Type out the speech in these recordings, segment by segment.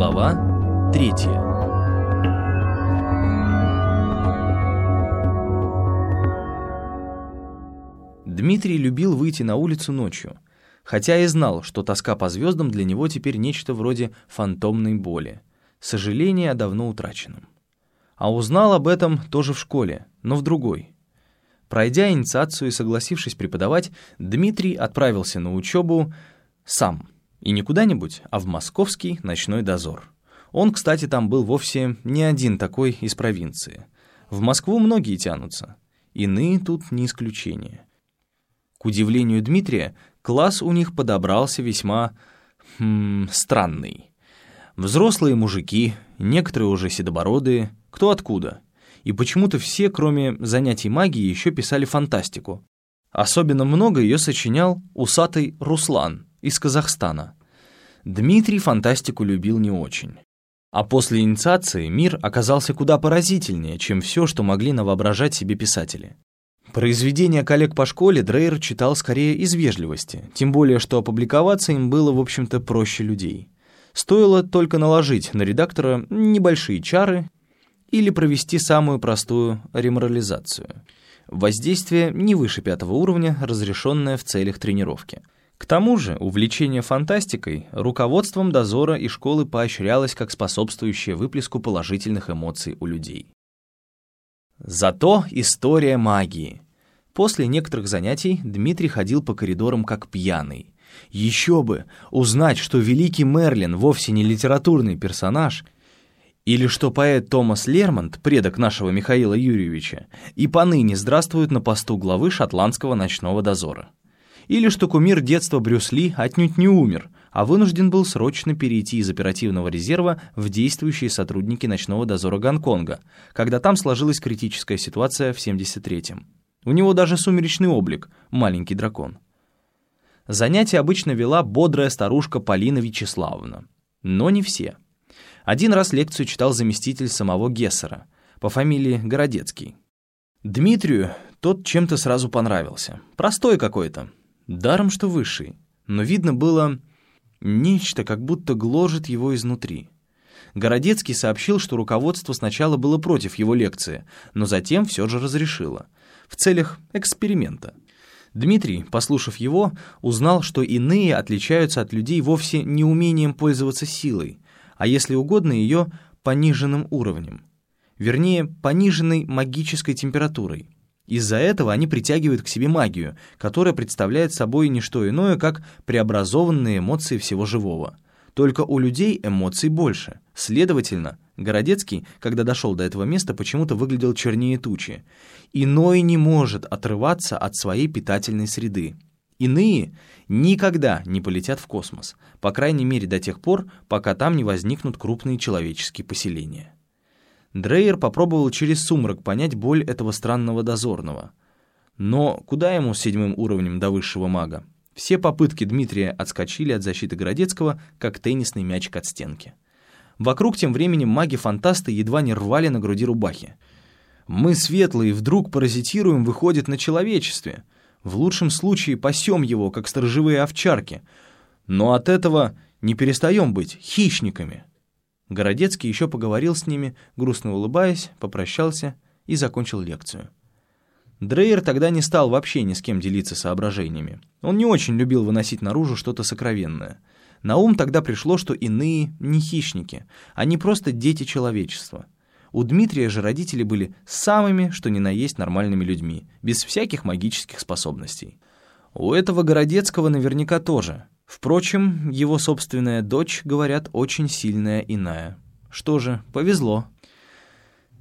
Глава третья Дмитрий любил выйти на улицу ночью, хотя и знал, что тоска по звездам для него теперь нечто вроде фантомной боли, сожаление о давно утраченном. А узнал об этом тоже в школе, но в другой. Пройдя инициацию и согласившись преподавать, Дмитрий отправился на учебу сам. И не куда-нибудь, а в московский ночной дозор. Он, кстати, там был вовсе не один такой из провинции. В Москву многие тянутся. Иные тут не исключение. К удивлению Дмитрия, класс у них подобрался весьма... Хм, странный. Взрослые мужики, некоторые уже седобородые, кто откуда. И почему-то все, кроме занятий магии, еще писали фантастику. Особенно много ее сочинял усатый Руслан из Казахстана. Дмитрий фантастику любил не очень. А после инициации мир оказался куда поразительнее, чем все, что могли навоображать себе писатели. Произведения коллег по школе Дрейер читал скорее из вежливости, тем более, что опубликоваться им было, в общем-то, проще людей. Стоило только наложить на редактора небольшие чары или провести самую простую реморализацию. Воздействие не выше пятого уровня, разрешенное в целях тренировки. К тому же увлечение фантастикой руководством дозора и школы поощрялось как способствующее выплеску положительных эмоций у людей. Зато история магии. После некоторых занятий Дмитрий ходил по коридорам как пьяный. Еще бы, узнать, что великий Мерлин вовсе не литературный персонаж, или что поэт Томас Лермонт, предок нашего Михаила Юрьевича, и поныне здравствует на посту главы шотландского ночного дозора. Или что кумир детства Брюс Ли отнюдь не умер, а вынужден был срочно перейти из оперативного резерва в действующие сотрудники ночного дозора Гонконга, когда там сложилась критическая ситуация в 73-м. У него даже сумеречный облик, маленький дракон. Занятия обычно вела бодрая старушка Полина Вячеславовна. Но не все. Один раз лекцию читал заместитель самого Гессера по фамилии Городецкий. Дмитрию тот чем-то сразу понравился. Простой какой-то. Даром, что высший. Но видно было, Нечто как будто гложет его изнутри. Городецкий сообщил, что руководство сначала было против его лекции, но затем все же разрешило. В целях эксперимента. Дмитрий, послушав его, узнал, что иные отличаются от людей вовсе не умением пользоваться силой, а если угодно ее пониженным уровнем. Вернее, пониженной магической температурой. Из-за этого они притягивают к себе магию, которая представляет собой не что иное, как преобразованные эмоции всего живого. Только у людей эмоций больше. Следовательно, Городецкий, когда дошел до этого места, почему-то выглядел чернее тучи. Иной не может отрываться от своей питательной среды. Иные никогда не полетят в космос, по крайней мере до тех пор, пока там не возникнут крупные человеческие поселения. Дрейер попробовал через сумрак понять боль этого странного дозорного. Но куда ему с седьмым уровнем до высшего мага? Все попытки Дмитрия отскочили от защиты Городецкого, как теннисный мячик от стенки. Вокруг тем временем маги-фантасты едва не рвали на груди рубахи. «Мы, светлые, вдруг паразитируем, выходит, на человечестве. В лучшем случае пасем его, как сторожевые овчарки. Но от этого не перестаем быть хищниками». Городецкий еще поговорил с ними, грустно улыбаясь, попрощался и закончил лекцию. Дрейер тогда не стал вообще ни с кем делиться соображениями. Он не очень любил выносить наружу что-то сокровенное. На ум тогда пришло, что иные не хищники, они просто дети человечества. У Дмитрия же родители были самыми, что ни на есть нормальными людьми, без всяких магических способностей. У этого Городецкого наверняка тоже — Впрочем, его собственная дочь, говорят, очень сильная иная. Что же, повезло.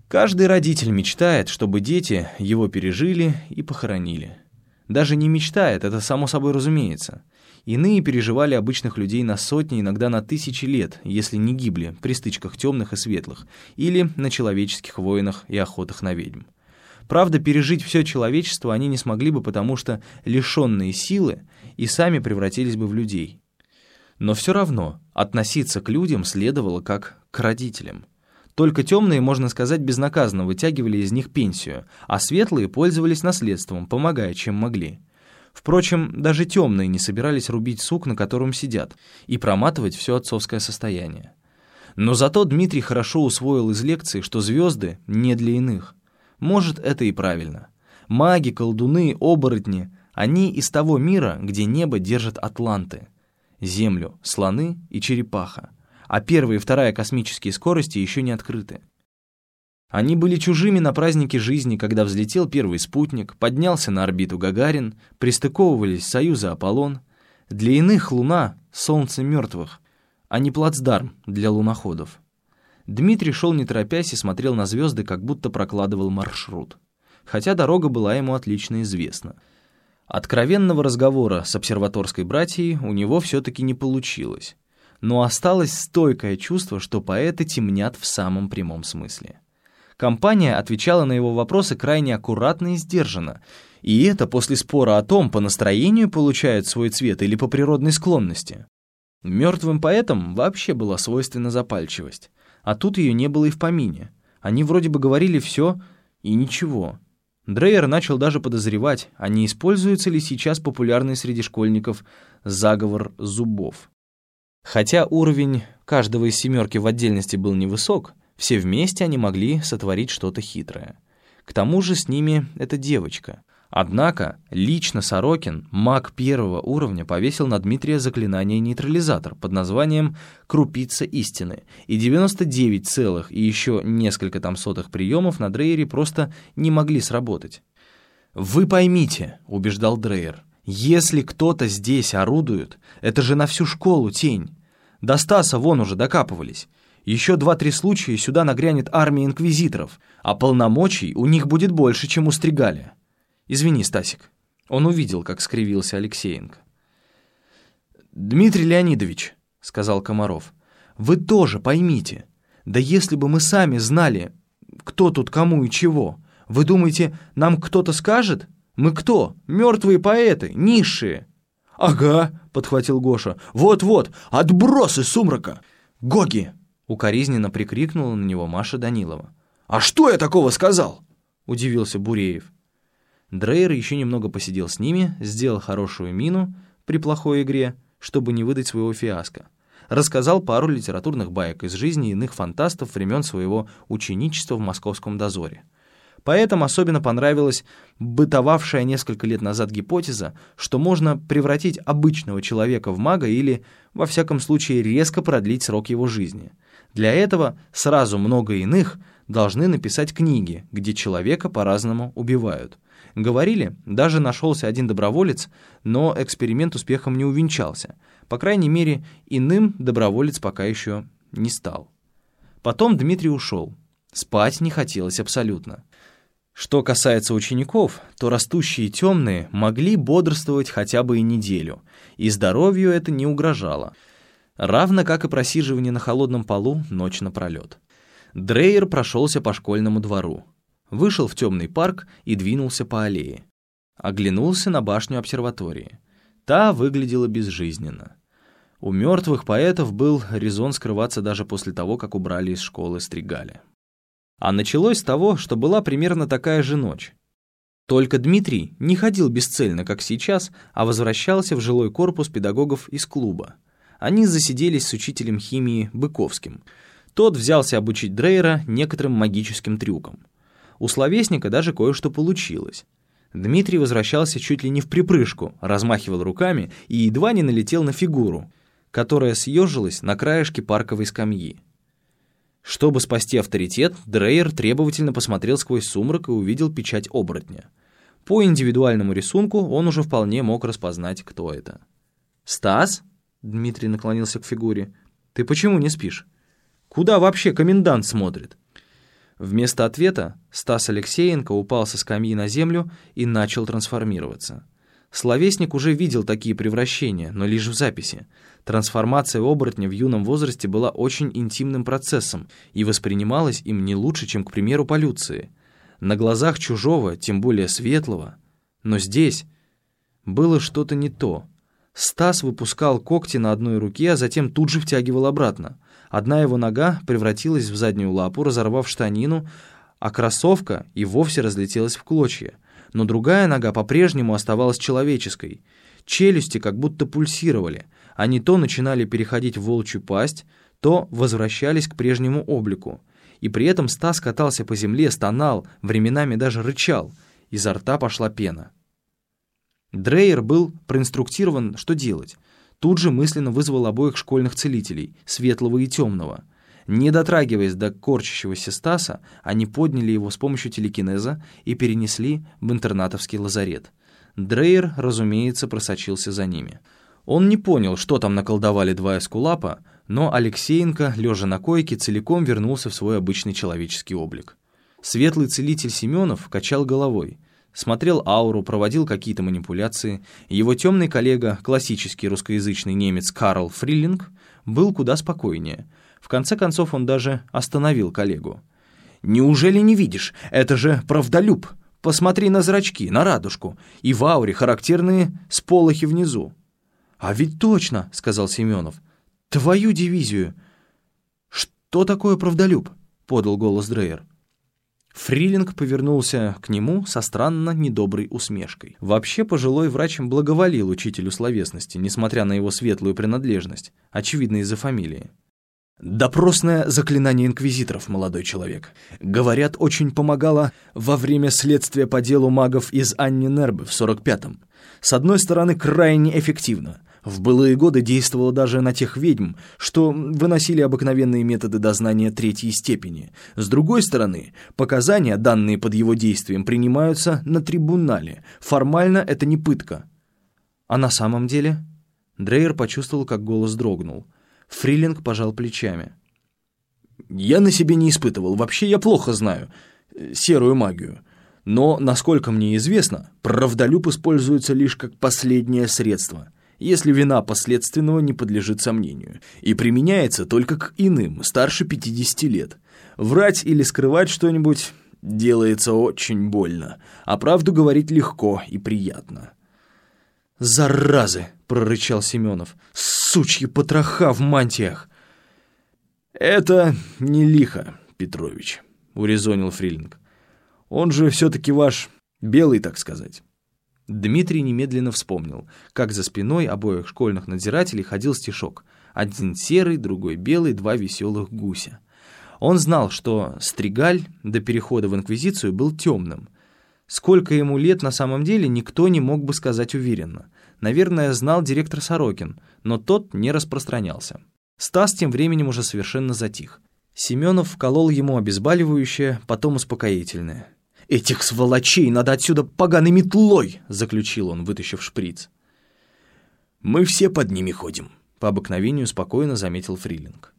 Каждый родитель мечтает, чтобы дети его пережили и похоронили. Даже не мечтает, это само собой разумеется. Иные переживали обычных людей на сотни, иногда на тысячи лет, если не гибли при стычках темных и светлых, или на человеческих войнах и охотах на ведьм. Правда, пережить все человечество они не смогли бы, потому что лишенные силы и сами превратились бы в людей. Но все равно относиться к людям следовало как к родителям. Только темные, можно сказать, безнаказанно вытягивали из них пенсию, а светлые пользовались наследством, помогая, чем могли. Впрочем, даже темные не собирались рубить сук, на котором сидят, и проматывать все отцовское состояние. Но зато Дмитрий хорошо усвоил из лекции, что звезды не для иных. Может, это и правильно. Маги, колдуны, оборотни — они из того мира, где небо держат атланты. Землю, слоны и черепаха. А первая и вторая космические скорости еще не открыты. Они были чужими на празднике жизни, когда взлетел первый спутник, поднялся на орбиту Гагарин, пристыковывались Союза Аполлон. Для иных Луна — солнце мертвых, а не плацдарм для луноходов. Дмитрий шел не торопясь и смотрел на звезды, как будто прокладывал маршрут. Хотя дорога была ему отлично известна. Откровенного разговора с обсерваторской братьей у него все-таки не получилось. Но осталось стойкое чувство, что поэты темнят в самом прямом смысле. Компания отвечала на его вопросы крайне аккуратно и сдержанно, и это после спора о том, по настроению получают свой цвет или по природной склонности. Мертвым поэтам вообще была свойственна запальчивость, а тут ее не было и в помине. Они вроде бы говорили все и ничего. Дрейер начал даже подозревать, а не используется ли сейчас популярный среди школьников заговор зубов. Хотя уровень каждого из семерки в отдельности был невысок, все вместе они могли сотворить что-то хитрое. К тому же с ними эта девочка. Однако лично Сорокин, маг первого уровня, повесил на Дмитрия заклинание нейтрализатор под названием «Крупица истины», и 99 целых и еще несколько там сотых приемов на Дрейере просто не могли сработать. «Вы поймите», — убеждал Дрейер, — «если кто-то здесь орудует, это же на всю школу тень. До Стаса вон уже докапывались. Еще два-три случая, сюда нагрянет армия инквизиторов, а полномочий у них будет больше, чем у Стригаля. Извини, Стасик. Он увидел, как скривился Алексеенко. «Дмитрий Леонидович», — сказал Комаров, — «вы тоже поймите, да если бы мы сами знали, кто тут кому и чего, вы думаете, нам кто-то скажет? Мы кто? Мертвые поэты, низшие». «Ага», — подхватил Гоша, — «вот-вот, отбросы сумрака! Гоги, Укоризненно прикрикнула на него Маша Данилова. «А что я такого сказал?» — удивился Буреев. Дрейер еще немного посидел с ними, сделал хорошую мину при плохой игре, чтобы не выдать своего фиаско. Рассказал пару литературных баек из жизни иных фантастов времен своего ученичества в московском дозоре. Поэтому особенно понравилась бытовавшая несколько лет назад гипотеза, что можно превратить обычного человека в мага или, во всяком случае, резко продлить срок его жизни — для этого сразу много иных должны написать книги, где человека по-разному убивают. Говорили, даже нашелся один доброволец, но эксперимент успехом не увенчался. По крайней мере, иным доброволец пока еще не стал. Потом Дмитрий ушел. Спать не хотелось абсолютно. Что касается учеников, то растущие темные могли бодрствовать хотя бы и неделю, и здоровью это не угрожало — равно как и просиживание на холодном полу ночь напролет. Дрейер прошелся по школьному двору, вышел в темный парк и двинулся по аллее. Оглянулся на башню обсерватории. Та выглядела безжизненно. У мертвых поэтов был резон скрываться даже после того, как убрали из школы Стригаля. А началось с того, что была примерно такая же ночь. Только Дмитрий не ходил бесцельно, как сейчас, а возвращался в жилой корпус педагогов из клуба — они засиделись с учителем химии Быковским. Тот взялся обучить Дрейера некоторым магическим трюкам. У словесника даже кое-что получилось. Дмитрий возвращался чуть ли не в припрыжку, размахивал руками и едва не налетел на фигуру, которая съежилась на краешке парковой скамьи. Чтобы спасти авторитет, Дрейер требовательно посмотрел сквозь сумрак и увидел печать оборотня. По индивидуальному рисунку он уже вполне мог распознать, кто это. «Стас?» Дмитрий наклонился к фигуре. «Ты почему не спишь? Куда вообще комендант смотрит?» Вместо ответа Стас Алексеенко упал со скамьи на землю и начал трансформироваться. Словесник уже видел такие превращения, но лишь в записи. Трансформация оборотня в юном возрасте была очень интимным процессом и воспринималась им не лучше, чем, к примеру, полюции. На глазах чужого, тем более светлого. Но здесь было что-то не то — Стас выпускал когти на одной руке, а затем тут же втягивал обратно. Одна его нога превратилась в заднюю лапу, разорвав штанину, а кроссовка и вовсе разлетелась в клочья. Но другая нога по-прежнему оставалась человеческой. Челюсти как будто пульсировали. Они то начинали переходить в волчью пасть, то возвращались к прежнему облику. И при этом Стас катался по земле, стонал, временами даже рычал. Изо рта пошла пена. Дрейер был проинструктирован, что делать. Тут же мысленно вызвал обоих школьных целителей, светлого и темного. Не дотрагиваясь до корчащегося Стаса, они подняли его с помощью телекинеза и перенесли в интернатовский лазарет. Дрейер, разумеется, просочился за ними. Он не понял, что там наколдовали два эскулапа, но Алексеенко, лежа на койке, целиком вернулся в свой обычный человеческий облик. Светлый целитель Семенов качал головой, смотрел ауру, проводил какие-то манипуляции. Его темный коллега, классический русскоязычный немец Карл Фриллинг, был куда спокойнее. В конце концов он даже остановил коллегу. «Неужели не видишь? Это же правдолюб! Посмотри на зрачки, на радужку, и в ауре характерные сполохи внизу». «А ведь точно!» — сказал Семенов. «Твою дивизию!» «Что такое правдолюб?» — подал голос Дрейер. Фрилинг повернулся к нему со странно недоброй усмешкой. Вообще пожилой врач благоволил учителю словесности, несмотря на его светлую принадлежность, очевидно из-за фамилии. «Допросное заклинание инквизиторов, молодой человек. Говорят, очень помогало во время следствия по делу магов из Анни Нербы в 45-м. С одной стороны, крайне эффективно. В былые годы действовало даже на тех ведьм, что выносили обыкновенные методы дознания третьей степени. С другой стороны, показания, данные под его действием, принимаются на трибунале. Формально это не пытка. А на самом деле? Дрейер почувствовал, как голос дрогнул. Фрилинг пожал плечами. «Я на себе не испытывал. Вообще я плохо знаю э, серую магию. Но, насколько мне известно, правдолюб используется лишь как последнее средство» если вина последственного не подлежит сомнению, и применяется только к иным, старше 50 лет. Врать или скрывать что-нибудь делается очень больно, а правду говорить легко и приятно. «Заразы!» — прорычал Семенов. «Сучьи потроха в мантиях!» «Это не лихо, Петрович», — урезонил Фрилинг. «Он же все-таки ваш белый, так сказать». Дмитрий немедленно вспомнил, как за спиной обоих школьных надзирателей ходил стишок. Один серый, другой белый, два веселых гуся. Он знал, что Стригаль до перехода в Инквизицию был темным. Сколько ему лет на самом деле, никто не мог бы сказать уверенно. Наверное, знал директор Сорокин, но тот не распространялся. Стас тем временем уже совершенно затих. Семенов вколол ему обезболивающее, потом успокоительное. «Этих сволочей надо отсюда поганой метлой!» — заключил он, вытащив шприц. «Мы все под ними ходим», — по обыкновению спокойно заметил Фрилинг.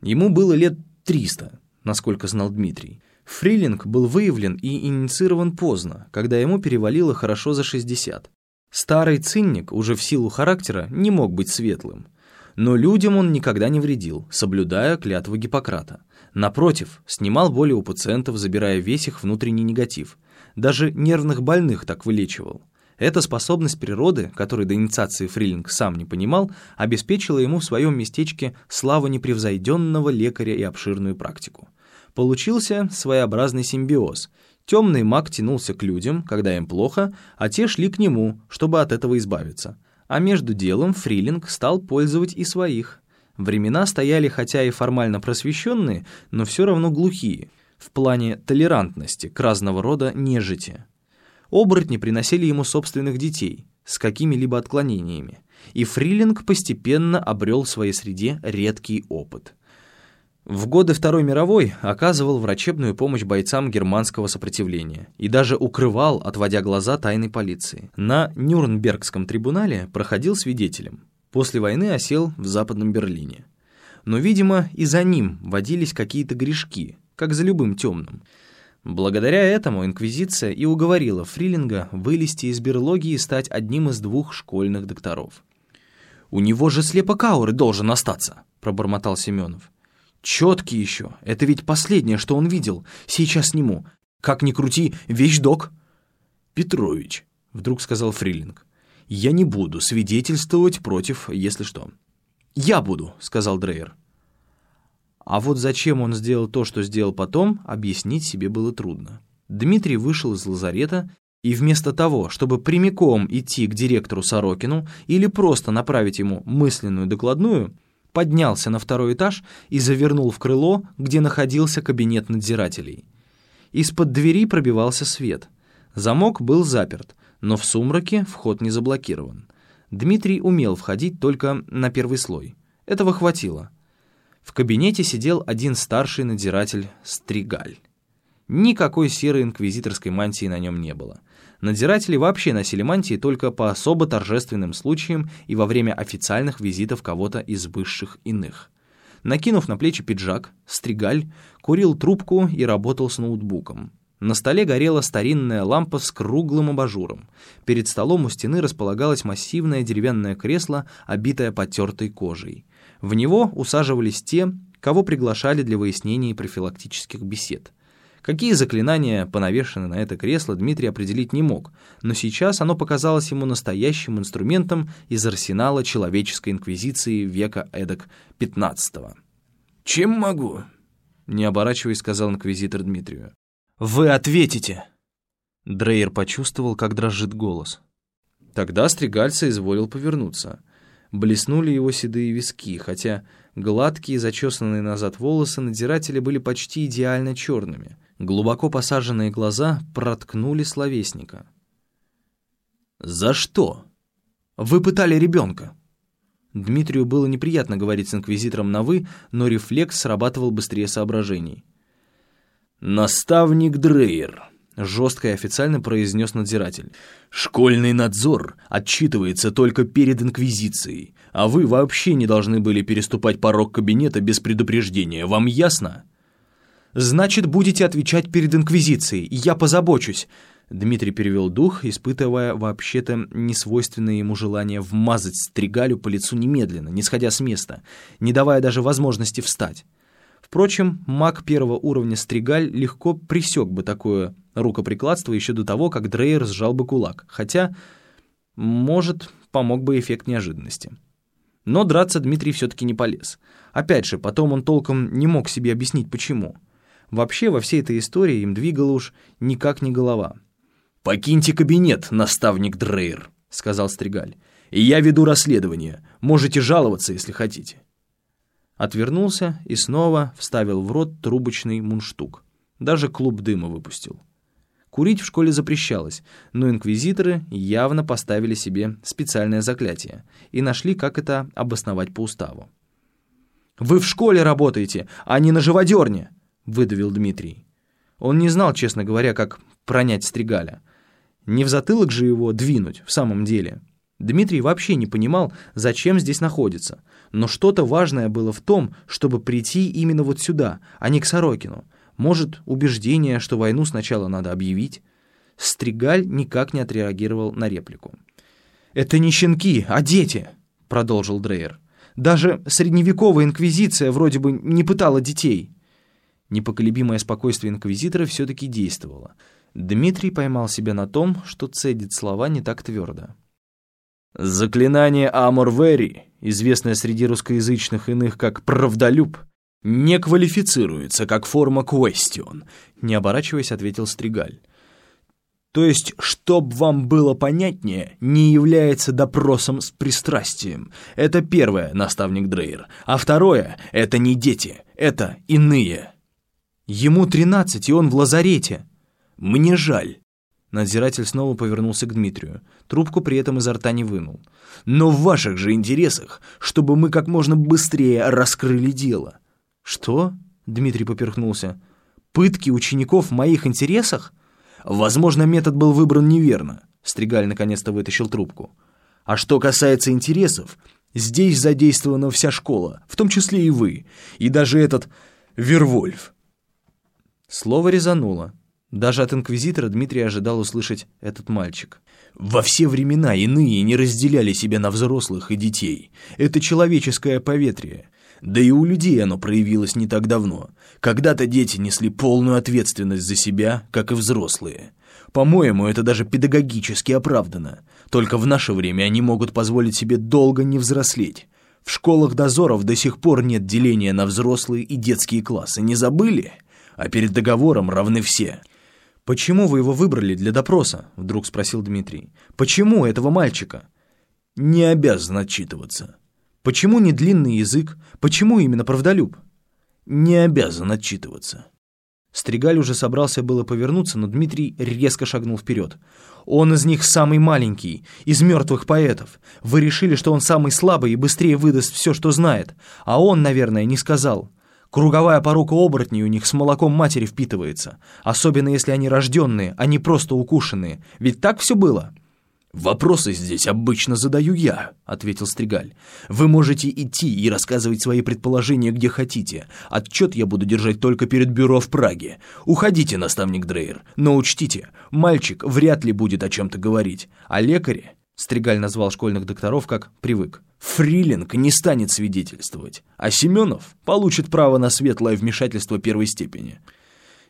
Ему было лет триста, насколько знал Дмитрий. Фрилинг был выявлен и инициирован поздно, когда ему перевалило хорошо за 60. Старый цинник, уже в силу характера, не мог быть светлым. Но людям он никогда не вредил, соблюдая клятву Гиппократа. Напротив, снимал боли у пациентов, забирая весь их внутренний негатив. Даже нервных больных так вылечивал. Эта способность природы, которой до инициации Фрилинг сам не понимал, обеспечила ему в своем местечке славу непревзойденного лекаря и обширную практику. Получился своеобразный симбиоз. Темный маг тянулся к людям, когда им плохо, а те шли к нему, чтобы от этого избавиться. А между делом Фрилинг стал пользовать и своих – Времена стояли хотя и формально просвещенные, но все равно глухие, в плане толерантности к разного рода нежити. Оборотни приносили ему собственных детей с какими-либо отклонениями, и Фрилинг постепенно обрел в своей среде редкий опыт. В годы Второй мировой оказывал врачебную помощь бойцам германского сопротивления и даже укрывал, отводя глаза тайной полиции. На Нюрнбергском трибунале проходил свидетелем. После войны осел в Западном Берлине. Но, видимо, и за ним водились какие-то грешки, как за любым темным. Благодаря этому Инквизиция и уговорила Фрилинга вылезти из берлоги и стать одним из двух школьных докторов. «У него же слепок ауры должен остаться», — пробормотал Семенов. «Четкий еще. Это ведь последнее, что он видел. Сейчас сниму. Как ни крути, вещдок». «Петрович», — вдруг сказал Фрилинг я не буду свидетельствовать против, если что». «Я буду», — сказал Дрейер. А вот зачем он сделал то, что сделал потом, объяснить себе было трудно. Дмитрий вышел из лазарета И вместо того, чтобы прямиком идти к директору Сорокину или просто направить ему мысленную докладную, поднялся на второй этаж и завернул в крыло, где находился кабинет надзирателей. Из-под двери пробивался свет. Замок был заперт, но в сумраке вход не заблокирован. Дмитрий умел входить только на первый слой. Этого хватило. В кабинете сидел один старший надзиратель Стригаль. Никакой серой инквизиторской мантии на нем не было. Надзиратели вообще носили мантии только по особо торжественным случаям и во время официальных визитов кого-то из высших иных. Накинув на плечи пиджак, Стригаль курил трубку и работал с ноутбуком. На столе горела старинная лампа с круглым абажуром. Перед столом у стены располагалось массивное деревянное кресло, обитое потертой кожей. В него усаживались те, кого приглашали для выяснения профилактических бесед. Какие заклинания понавешены на это кресло, Дмитрий определить не мог, но сейчас оно показалось ему настоящим инструментом из арсенала человеческой инквизиции века эдак XV. «Чем могу?» — не оборачиваясь, сказал инквизитор Дмитрию. «Вы ответите!» Дрейер почувствовал, как дрожит голос. Тогда Стригальца изволил повернуться. Блеснули его седые виски, хотя гладкие, зачесанные назад волосы надзиратели были почти идеально черными. Глубоко посаженные глаза проткнули словесника. «За что? Вы пытали ребенка!» Дмитрию было неприятно говорить с инквизитором на «вы», но рефлекс срабатывал быстрее соображений. «Наставник Дрейер», — жестко и официально произнес надзиратель. «Школьный надзор отчитывается только перед Инквизицией, а вы вообще не должны были переступать порог кабинета без предупреждения. Вам ясно?» «Значит, будете отвечать перед Инквизицией, я позабочусь». Дмитрий перевел дух, испытывая вообще-то несвойственное ему желание вмазать стригалю по лицу немедленно, не сходя с места, не давая даже возможности встать. Впрочем, маг первого уровня Стригаль легко присек бы такое рукоприкладство еще до того, как Дрейер сжал бы кулак, хотя, может, помог бы эффект неожиданности. Но драться Дмитрий все-таки не полез. Опять же, потом он толком не мог себе объяснить, почему. Вообще, во всей этой истории им двигала уж никак не голова. «Покиньте кабинет, наставник Дрейер», — сказал Стригаль. «И я веду расследование. Можете жаловаться, если хотите». Отвернулся и снова вставил в рот трубочный мундштук. Даже клуб дыма выпустил. Курить в школе запрещалось, но инквизиторы явно поставили себе специальное заклятие и нашли, как это обосновать по уставу. «Вы в школе работаете, а не на живодерне!» — выдавил Дмитрий. Он не знал, честно говоря, как пронять Стригаля. Не в затылок же его двинуть, в самом деле. Дмитрий вообще не понимал, зачем здесь находится, но что-то важное было в том, чтобы прийти именно вот сюда, а не к Сорокину. Может, убеждение, что войну сначала надо объявить? Стригаль никак не отреагировал на реплику. «Это не щенки, а дети», — продолжил Дрейер. «Даже средневековая инквизиция вроде бы не пытала детей». Непоколебимое спокойствие инквизитора все-таки действовало. Дмитрий поймал себя на том, что цедит слова не так твердо. Заклинание Амор-Вери, известное среди русскоязычных иных как «правдолюб», не квалифицируется как форма question, не оборачиваясь, ответил Стригаль. То есть, чтоб вам было понятнее, не является допросом с пристрастием. Это первое, наставник Дрейер. А второе — это не дети, это иные. Ему тринадцать, и он в лазарете. Мне жаль. Надзиратель снова повернулся к Дмитрию. Трубку при этом изо рта не вынул. «Но в ваших же интересах, чтобы мы как можно быстрее раскрыли дело». «Что?» — Дмитрий поперхнулся. «Пытки учеников в моих интересах?» «Возможно, метод был выбран неверно», — Стригаль наконец-то вытащил трубку. «А что касается интересов, здесь задействована вся школа, в том числе и вы, и даже этот Вервольф». Слово резануло. Даже от инквизитора Дмитрий ожидал услышать «этот мальчик». «Во все времена иные не разделяли себя на взрослых и детей. Это человеческое поветрие. Да и у людей оно проявилось не так давно. Когда-то дети несли полную ответственность за себя, как и взрослые. По-моему, это даже педагогически оправдано. Только в наше время они могут позволить себе долго не взрослеть. В школах дозоров до сих пор нет деления на взрослые и детские классы. Не забыли? А перед договором равны все». «Почему вы его выбрали для допроса?» — вдруг спросил Дмитрий. «Почему этого мальчика?» «Не обязан отчитываться». «Почему не длинный язык? Почему именно правдолюб?» «Не обязан отчитываться». Стригаль уже собрался было повернуться, но Дмитрий резко шагнул вперед. «Он из них самый маленький, из мертвых поэтов. Вы решили, что он самый слабый и быстрее выдаст все, что знает. А он, наверное, не сказал. Круговая порука оборотней у них с молоком матери впитывается, особенно если они рожденные, а не просто укушенные. Ведь так все было?» «Вопросы здесь обычно задаю я», — ответил Стригаль. «Вы можете идти и рассказывать свои предположения где хотите. Отчет я буду держать только перед бюро в Праге. Уходите, наставник Дрейер, но учтите, мальчик вряд ли будет о чем-то говорить, а лекаре...» Стригаль назвал школьных докторов как привык. Фрилинг не станет свидетельствовать, а Семенов получит право на светлое вмешательство первой степени.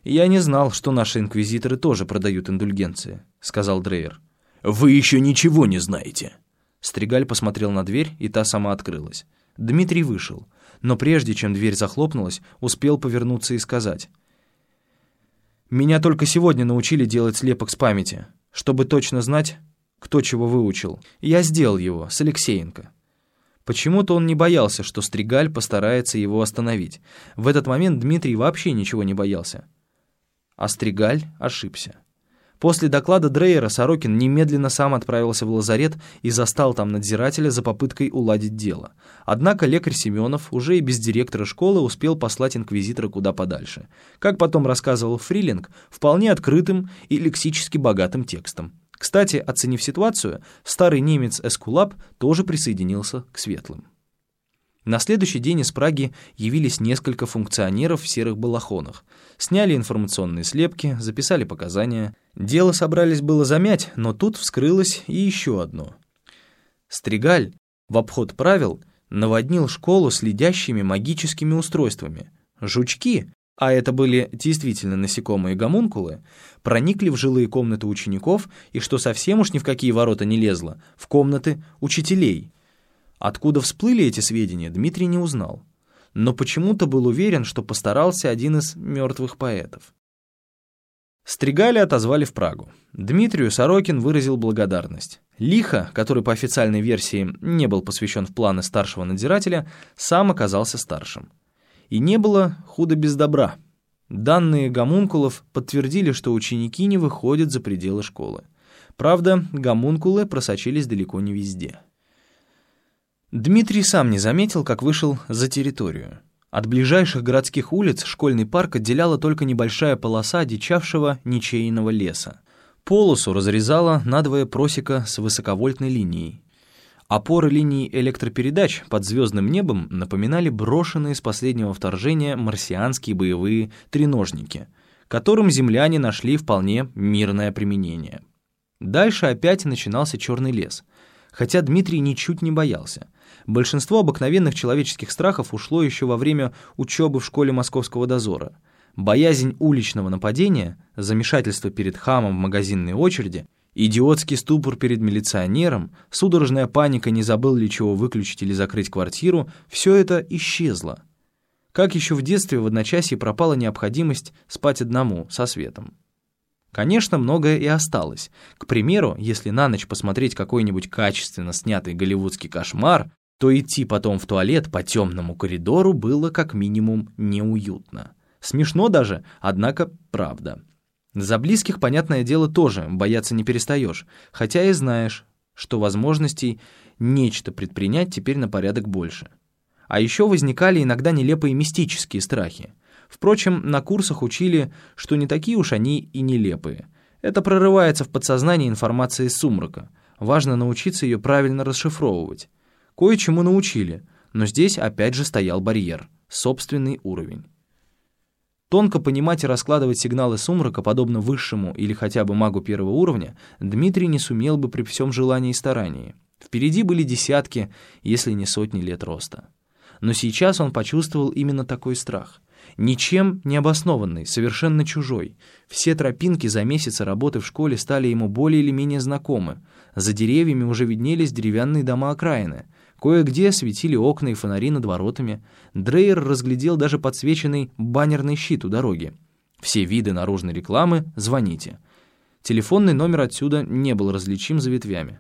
«Я не знал, что наши инквизиторы тоже продают индульгенции», — сказал Дрейер. «Вы еще ничего не знаете». Стригаль посмотрел на дверь, и та сама открылась. Дмитрий вышел, но прежде чем дверь захлопнулась, успел повернуться и сказать. «Меня только сегодня научили делать слепок с памяти, чтобы точно знать, кто чего выучил. Я сделал его, с Алексеенко». Почему-то он не боялся, что Стригаль постарается его остановить. В этот момент Дмитрий вообще ничего не боялся. А Стригаль ошибся. После доклада Дрейера Сорокин немедленно сам отправился в лазарет и застал там надзирателя за попыткой уладить дело. Однако лекарь Семенов уже и без директора школы успел послать инквизитора куда подальше. Как потом рассказывал Фрилинг, вполне открытым и лексически богатым текстом. Кстати, оценив ситуацию, старый немец Эскулап тоже присоединился к светлым. На следующий день из Праги явились несколько функционеров в серых балахонах. Сняли информационные слепки, записали показания. Дело собрались было замять, но тут вскрылось и еще одно. Стригаль в обход правил наводнил школу следящими магическими устройствами. Жучки, а это были действительно насекомые гомункулы, проникли в жилые комнаты учеников и, что совсем уж ни в какие ворота не лезло, в комнаты учителей. Откуда всплыли эти сведения, Дмитрий не узнал, но почему-то был уверен, что постарался один из мертвых поэтов. Стригали отозвали в Прагу. Дмитрию Сорокин выразил благодарность. Лиха, который по официальной версии не был посвящен в планы старшего надзирателя, сам оказался старшим. И не было худо без добра. Данные гомункулов подтвердили, что ученики не выходят за пределы школы. Правда, гомункулы просочились далеко не везде. Дмитрий сам не заметил, как вышел за территорию. От ближайших городских улиц школьный парк отделяла только небольшая полоса дичавшего ничейного леса. Полосу разрезала надвое просека с высоковольтной линией. Опоры линий электропередач под звездным небом напоминали брошенные с последнего вторжения марсианские боевые треножники, которым земляне нашли вполне мирное применение. Дальше опять начинался черный лес, хотя Дмитрий ничуть не боялся. Большинство обыкновенных человеческих страхов ушло еще во время учебы в школе московского дозора. Боязнь уличного нападения, замешательство перед хамом в магазинной очереди Идиотский ступор перед милиционером, судорожная паника, не забыл ли чего выключить или закрыть квартиру, все это исчезло. Как еще в детстве в одночасье пропала необходимость спать одному, со светом. Конечно, многое и осталось. К примеру, если на ночь посмотреть какой-нибудь качественно снятый голливудский кошмар, то идти потом в туалет по темному коридору было как минимум неуютно. Смешно даже, однако правда. За близких, понятное дело, тоже бояться не перестаешь, хотя и знаешь, что возможностей нечто предпринять теперь на порядок больше. А еще возникали иногда нелепые мистические страхи. Впрочем, на курсах учили, что не такие уж они и нелепые. Это прорывается в подсознание информация из сумрака. Важно научиться ее правильно расшифровывать. Кое-чему научили, но здесь опять же стоял барьер — собственный уровень. Тонко понимать и раскладывать сигналы сумрака, подобно высшему или хотя бы магу первого уровня, Дмитрий не сумел бы при всем желании и старании. Впереди были десятки, если не сотни лет роста. Но сейчас он почувствовал именно такой страх. Ничем не обоснованный, совершенно чужой. Все тропинки за месяцы работы в школе стали ему более или менее знакомы. За деревьями уже виднелись деревянные дома окраины. Кое-где светили окна и фонари над воротами. Дрейер разглядел даже подсвеченный баннерный щит у дороги. все виды наружной рекламы, звоните. Телефонный номер отсюда не был различим за ветвями.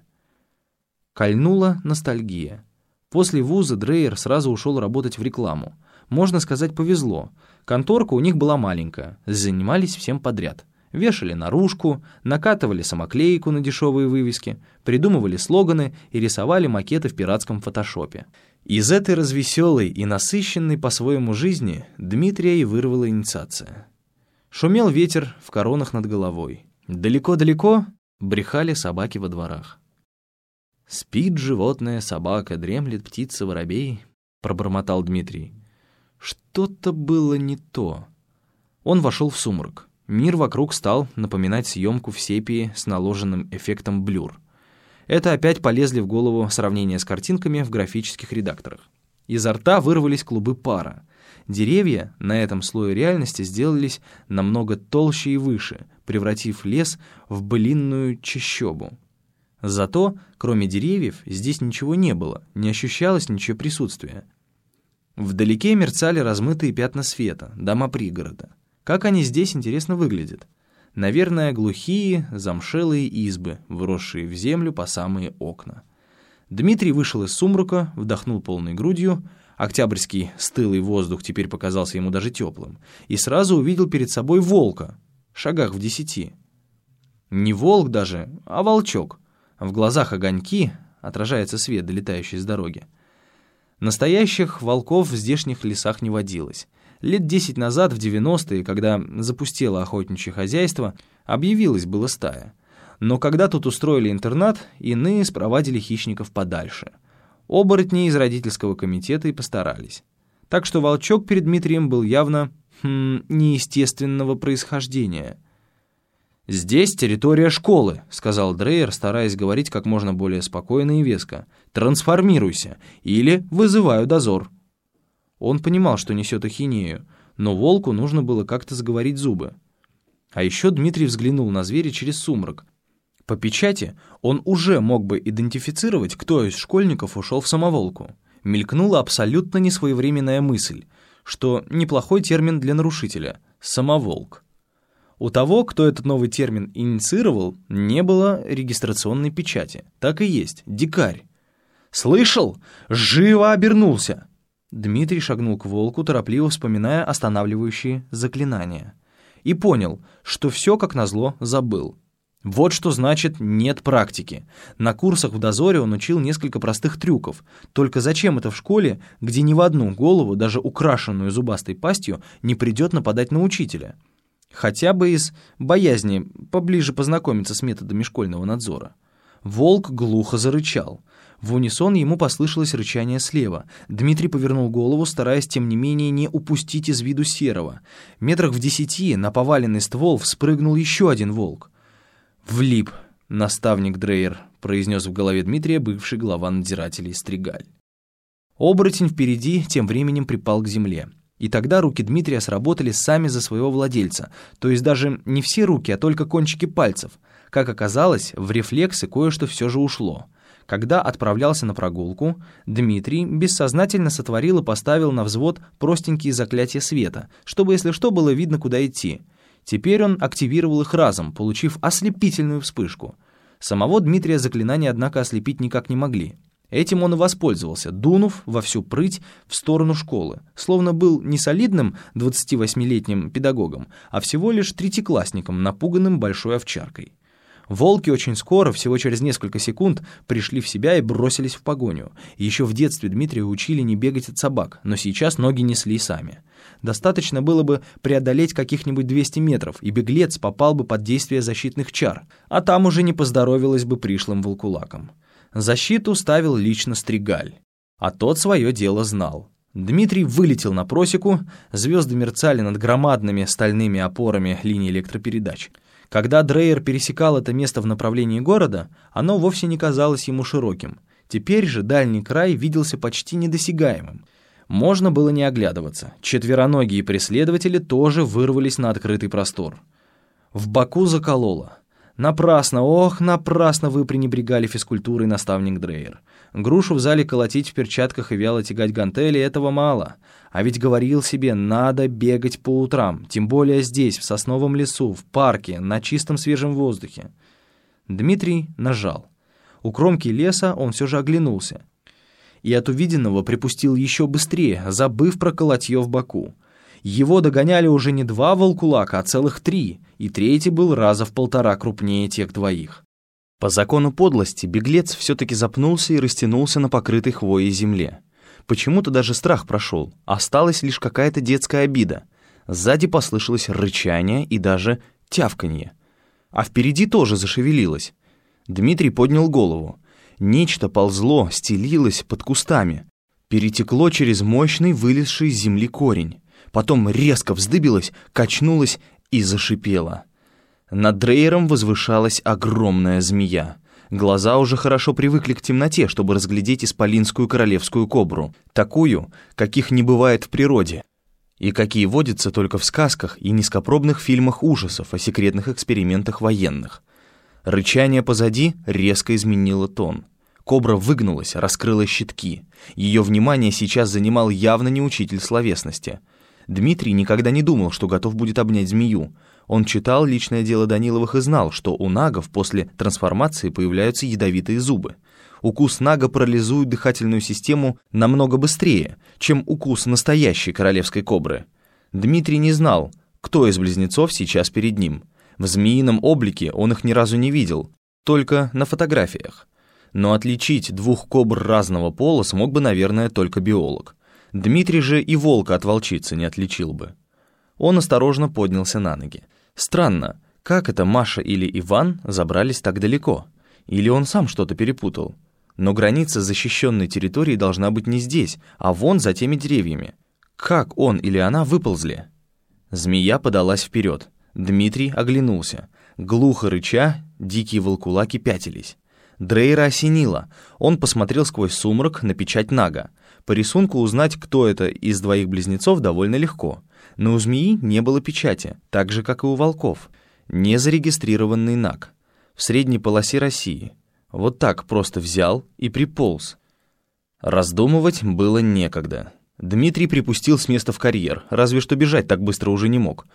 Кольнула ностальгия. После вуза Дрейер сразу ушел работать в рекламу. Можно сказать, повезло. Конторка у них была маленькая, занимались всем подряд. Вешали наружку, накатывали самоклейку на дешевые вывески, придумывали слоганы и рисовали макеты в пиратском фотошопе. Из этой развеселой и насыщенной по-своему жизни Дмитрия и вырвала инициация. Шумел ветер в коронах над головой. Далеко-далеко брехали собаки во дворах. «Спит животное, собака, дремлет птица, воробей», — пробормотал Дмитрий. Что-то было не то. Он вошел в сумрак. Мир вокруг стал напоминать съемку в сепии с наложенным эффектом блюр. Это опять полезли в голову сравнения с картинками в графических редакторах. Изо рта вырвались клубы пара. Деревья на этом слое реальности сделались намного толще и выше, превратив лес в былинную чащобу. Зато, кроме деревьев, здесь ничего не было, не ощущалось ничего присутствия. Вдалеке мерцали размытые пятна света, дома пригорода. Как они здесь, интересно, выглядят? Наверное, глухие, замшелые избы, вросшие в землю по самые окна. Дмитрий вышел из сумрака, вдохнул полной грудью, октябрьский стылый воздух теперь показался ему даже теплым, и сразу увидел перед собой волка, шагах в десяти. Не волк даже, а волчок — в глазах огоньки, отражается свет, долетающий с дороги. Настоящих волков в здешних лесах не водилось. Лет десять назад, в 90-е, когда запустило охотничье хозяйство, объявилась была стая. Но когда тут устроили интернат, иные спровадили хищников подальше. Оборотни из родительского комитета и постарались. Так что волчок перед Дмитрием был явно хм, неестественного происхождения — «Здесь территория школы», — сказал Дрейер, стараясь говорить как можно более спокойно и веско. «Трансформируйся, или вызываю дозор». Он понимал, что несет ахинею, но волку нужно было как-то заговорить зубы. А еще Дмитрий взглянул на зверя через сумрак. По печати он уже мог бы идентифицировать, кто из школьников ушел в самоволку. Мелькнула абсолютно несвоевременная мысль, что неплохой термин для нарушителя — «самоволк». У того, кто этот новый термин инициировал, не было регистрационной печати. Так и есть, дикарь. «Слышал? Живо обернулся!» Дмитрий шагнул к волку, торопливо вспоминая останавливающие заклинания. И понял, что все, как назло, забыл. Вот что значит «нет практики». На курсах в дозоре он учил несколько простых трюков. Только зачем это в школе, где ни в одну голову, даже украшенную зубастой пастью, не придет нападать на учителя? Хотя бы из боязни поближе познакомиться с методами школьного надзора. Волк глухо зарычал. В унисон ему послышалось рычание слева. Дмитрий повернул голову, стараясь, тем не менее, не упустить из виду серого. Метрах в десяти на поваленный ствол вспрыгнул еще один волк. «Влип, наставник Дрейер», — произнес в голове Дмитрия бывший глава надзирателей Стригаль. Оборотень впереди тем временем припал к земле. И тогда руки Дмитрия сработали сами за своего владельца, то есть даже не все руки, а только кончики пальцев. Как оказалось, в рефлексы кое-что все же ушло. Когда отправлялся на прогулку, Дмитрий бессознательно сотворил и поставил на взвод простенькие заклятия света, чтобы, если что, было видно, куда идти. Теперь он активировал их разом, получив ослепительную вспышку. Самого Дмитрия заклинания, однако, ослепить никак не могли. Этим он и воспользовался, дунув во всю прыть в сторону школы, словно был не солидным 28-летним педагогом, а всего лишь третьеклассником, напуганным большой овчаркой. Волки очень скоро, всего через несколько секунд, пришли в себя и бросились в погоню. Еще в детстве Дмитрия учили не бегать от собак, но сейчас ноги несли сами. Достаточно было бы преодолеть каких-нибудь 200 метров, и беглец попал бы под действие защитных чар, а там уже не поздоровилось бы пришлым волкулаком. Защиту ставил лично Стригаль, а тот свое дело знал. Дмитрий вылетел на просеку, звезды мерцали над громадными стальными опорами линии электропередач. Когда Дрейер пересекал это место в направлении города, оно вовсе не казалось ему широким. Теперь же дальний край виделся почти недосягаемым. Можно было не оглядываться. Четвероногие преследователи тоже вырвались на открытый простор. В боку закололо. Напрасно, ох, напрасно вы пренебрегали физкультурой, наставник Дрейер. Грушу в зале колотить в перчатках и вяло тягать гантели — этого мало. А ведь говорил себе, надо бегать по утрам, тем более здесь, в сосновом лесу, в парке, на чистом свежем воздухе. Дмитрий нажал. У кромки леса он все же оглянулся. И от увиденного припустил еще быстрее, забыв про колотье в боку. Его догоняли уже не два волкулака, а целых три, и третий был раза в полтора крупнее тех двоих. По закону подлости беглец все-таки запнулся и растянулся на покрытой хвоей земле. Почему-то даже страх прошел, осталась лишь какая-то детская обида. Сзади послышалось рычание и даже тявканье. А впереди тоже зашевелилось. Дмитрий поднял голову. Нечто ползло, стелилось под кустами. Перетекло через мощный вылезший из земли корень. Потом резко вздыбилось, качнулось и зашипело. Над Дрейером возвышалась огромная змея. Глаза уже хорошо привыкли к темноте, чтобы разглядеть исполинскую королевскую кобру, такую, каких не бывает в природе, и какие водятся только в сказках и низкопробных фильмах ужасов о секретных экспериментах военных. Рычание позади резко изменило тон. Кобра выгнулась, раскрыла щитки. Ее внимание сейчас занимал явно не учитель словесности. Дмитрий никогда не думал, что готов будет обнять змею, он читал личное дело Даниловых и знал, что у нагов после трансформации появляются ядовитые зубы. Укус нага парализует дыхательную систему намного быстрее, чем укус настоящей королевской кобры. Дмитрий не знал, кто из близнецов сейчас перед ним. В змеином облике он их ни разу не видел, только на фотографиях. Но отличить двух кобр разного пола смог бы, наверное, только биолог. Дмитрий же и волка от волчицы не отличил бы. Он осторожно поднялся на ноги. Странно, как это Маша или Иван забрались так далеко? Или он сам что-то перепутал? Но граница защищенной территории должна быть не здесь, а вон за теми деревьями. Как он или она выползли? Змея подалась вперед. Дмитрий оглянулся. Глухо рыча, дикие волкулаки пятились. Дрейра осенило. Он посмотрел сквозь сумрак на печать Нага. По рисунку узнать, кто это из двоих близнецов, довольно легко. Но у змеи не было печати, так же, как и у волков. Не зарегистрированный НАК. В средней полосе России. Вот так просто взял и приполз. Раздумывать было некогда. Дмитрий припустил с места в карьер, разве что бежать так быстро уже не мог.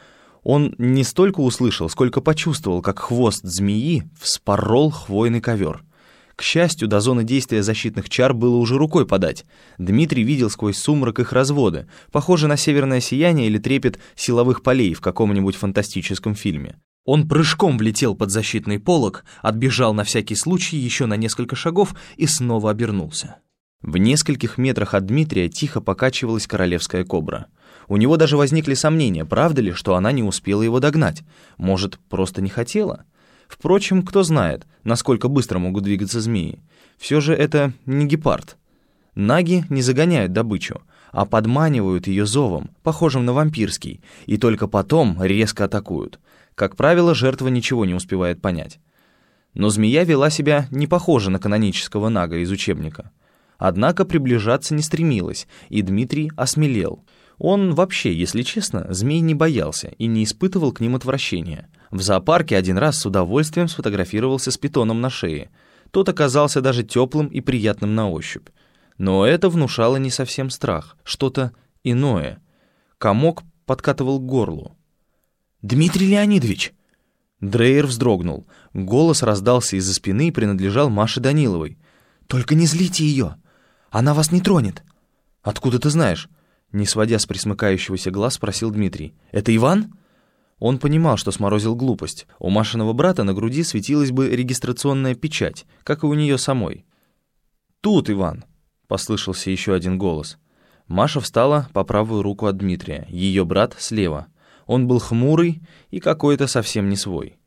Он не столько услышал, сколько почувствовал, как хвост змеи вспорол хвойный ковер. К счастью, до зоны действия защитных чар было уже рукой подать. Дмитрий видел сквозь сумрак их разводы, похоже на северное сияние или трепет силовых полей в каком-нибудь фантастическом фильме. Он прыжком влетел под защитный полог, отбежал на всякий случай еще на несколько шагов и снова обернулся. В нескольких метрах от Дмитрия тихо покачивалась королевская кобра. У него даже возникли сомнения, правда ли, что она не успела его догнать. Может, просто не хотела? Впрочем, кто знает, насколько быстро могут двигаться змеи. Все же это не гепард. Наги не загоняют добычу, а подманивают ее зовом, похожим на вампирский, и только потом резко атакуют. Как правило, жертва ничего не успевает понять. Но змея вела себя не похоже на канонического нага из учебника. Однако приближаться не стремилась, и Дмитрий осмелел. Он вообще, если честно, змей не боялся и не испытывал к ним отвращения — в зоопарке один раз с удовольствием сфотографировался с питоном на шее. Тот оказался даже теплым и приятным на ощупь. Но это внушало не совсем страх, что-то иное. Комок подкатывал к горлу. «Дмитрий Леонидович!» Дрейер вздрогнул. Голос раздался из-за спины и принадлежал Маше Даниловой. «Только не злите ее! Она вас не тронет!» «Откуда ты знаешь?» Не сводя с присмыкающегося глаз, спросил Дмитрий. «Это Иван?» Он понимал, что сморозил глупость. У Машиного брата на груди светилась бы регистрационная печать, как и у нее самой. «Тут, Иван!» — послышался еще один голос. Маша встала по правую руку от Дмитрия, ее брат слева. Он был хмурый и какой-то совсем не свой.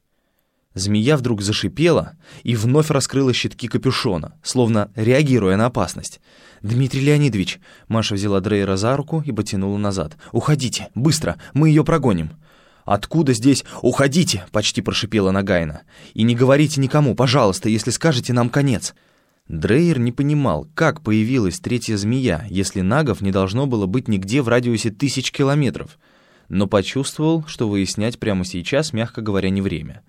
Змея вдруг зашипела и вновь раскрыла щитки капюшона, словно реагируя на опасность. «Дмитрий Леонидович!» Маша взяла Дрейера за руку и потянула назад. «Уходите! Быстро! Мы ее прогоним!» «Откуда здесь? Уходите!» — почти прошипела Нагайна. «И не говорите никому, пожалуйста, если скажете нам конец!» Дрейер не понимал, как появилась третья змея, если нагов не должно было быть нигде в радиусе тысяч километров, но почувствовал, что выяснять прямо сейчас, мягко говоря, не время.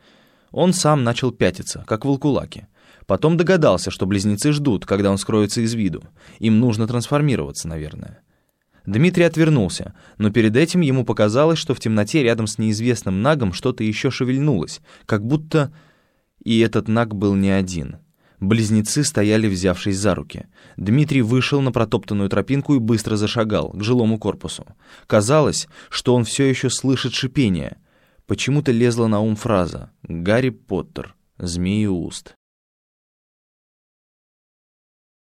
Он сам начал пятиться, как волкулаки. Потом догадался, что близнецы ждут, когда он скроется из виду. Им нужно трансформироваться, наверное. Дмитрий отвернулся, но перед этим ему показалось, что в темноте рядом с неизвестным нагом что-то еще шевельнулось, как будто... И этот наг был не один. Близнецы стояли, взявшись за руки. Дмитрий вышел на протоптанную тропинку и быстро зашагал к жилому корпусу. Казалось, что он все еще слышит шипение. Почему-то лезла на ум фраза «Гарри Поттер, змеи уст».